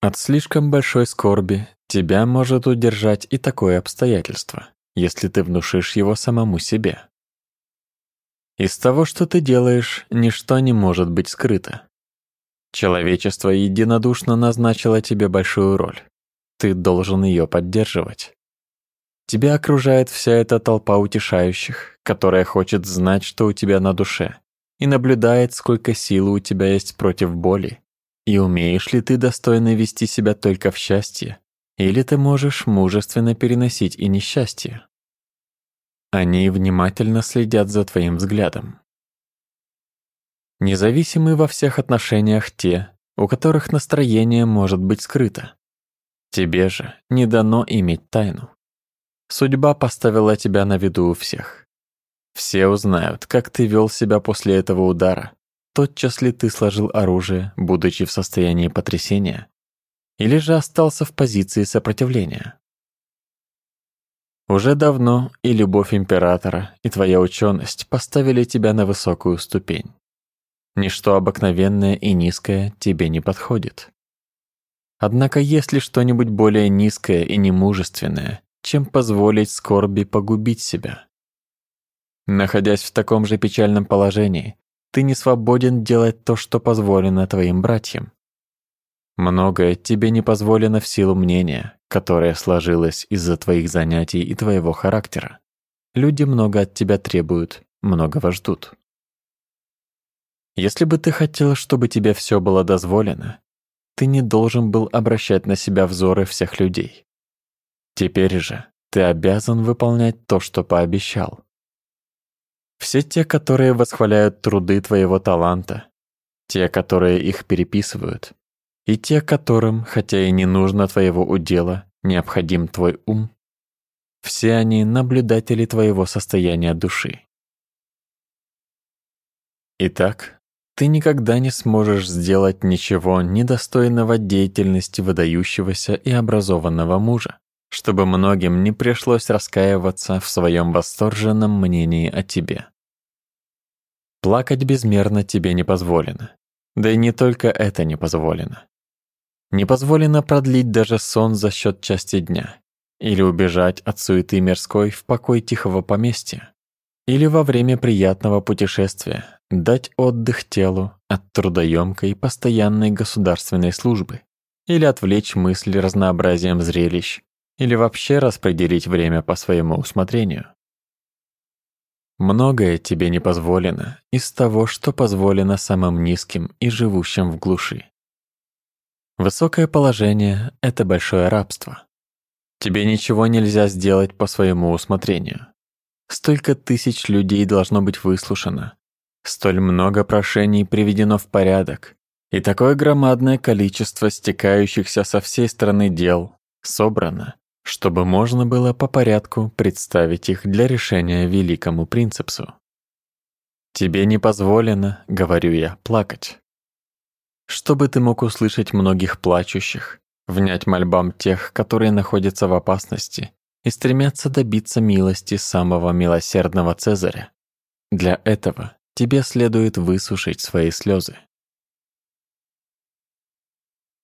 От слишком большой скорби тебя может удержать и такое обстоятельство, если ты внушишь его самому себе. Из того, что ты делаешь, ничто не может быть скрыто. Человечество единодушно назначило тебе большую роль. Ты должен ее поддерживать. Тебя окружает вся эта толпа утешающих, которая хочет знать, что у тебя на душе, и наблюдает, сколько силы у тебя есть против боли, и умеешь ли ты достойно вести себя только в счастье, или ты можешь мужественно переносить и несчастье. Они внимательно следят за твоим взглядом. Независимы во всех отношениях те, у которых настроение может быть скрыто. Тебе же не дано иметь тайну. Судьба поставила тебя на виду у всех. Все узнают, как ты вел себя после этого удара. Тотчас ли ты сложил оружие, будучи в состоянии потрясения? Или же остался в позиции сопротивления? Уже давно и любовь императора, и твоя ученость поставили тебя на высокую ступень. Ничто обыкновенное и низкое тебе не подходит. Однако есть ли что-нибудь более низкое и немужественное, чем позволить скорби погубить себя. Находясь в таком же печальном положении, ты не свободен делать то, что позволено твоим братьям. Многое тебе не позволено в силу мнения, которое сложилось из-за твоих занятий и твоего характера. Люди много от тебя требуют, многого ждут. Если бы ты хотел, чтобы тебе все было дозволено, ты не должен был обращать на себя взоры всех людей. Теперь же ты обязан выполнять то, что пообещал. Все те, которые восхваляют труды твоего таланта, те, которые их переписывают, и те, которым, хотя и не нужно твоего удела, необходим твой ум, все они наблюдатели твоего состояния души. Итак, ты никогда не сможешь сделать ничего недостойного деятельности выдающегося и образованного мужа чтобы многим не пришлось раскаиваться в своем восторженном мнении о тебе. Плакать безмерно тебе не позволено. Да и не только это не позволено. Не позволено продлить даже сон за счет части дня, или убежать от суеты мирской в покой тихого поместья, или во время приятного путешествия дать отдых телу от трудоемкой постоянной государственной службы, или отвлечь мысли разнообразием зрелищ, или вообще распределить время по своему усмотрению. Многое тебе не позволено из того, что позволено самым низким и живущим в глуши. Высокое положение — это большое рабство. Тебе ничего нельзя сделать по своему усмотрению. Столько тысяч людей должно быть выслушано. Столь много прошений приведено в порядок. И такое громадное количество стекающихся со всей страны дел собрано, чтобы можно было по порядку представить их для решения великому принципсу. Тебе не позволено, говорю я, плакать. Чтобы ты мог услышать многих плачущих, внять мольбам тех, которые находятся в опасности и стремятся добиться милости самого милосердного Цезаря. Для этого тебе следует высушить свои слезы.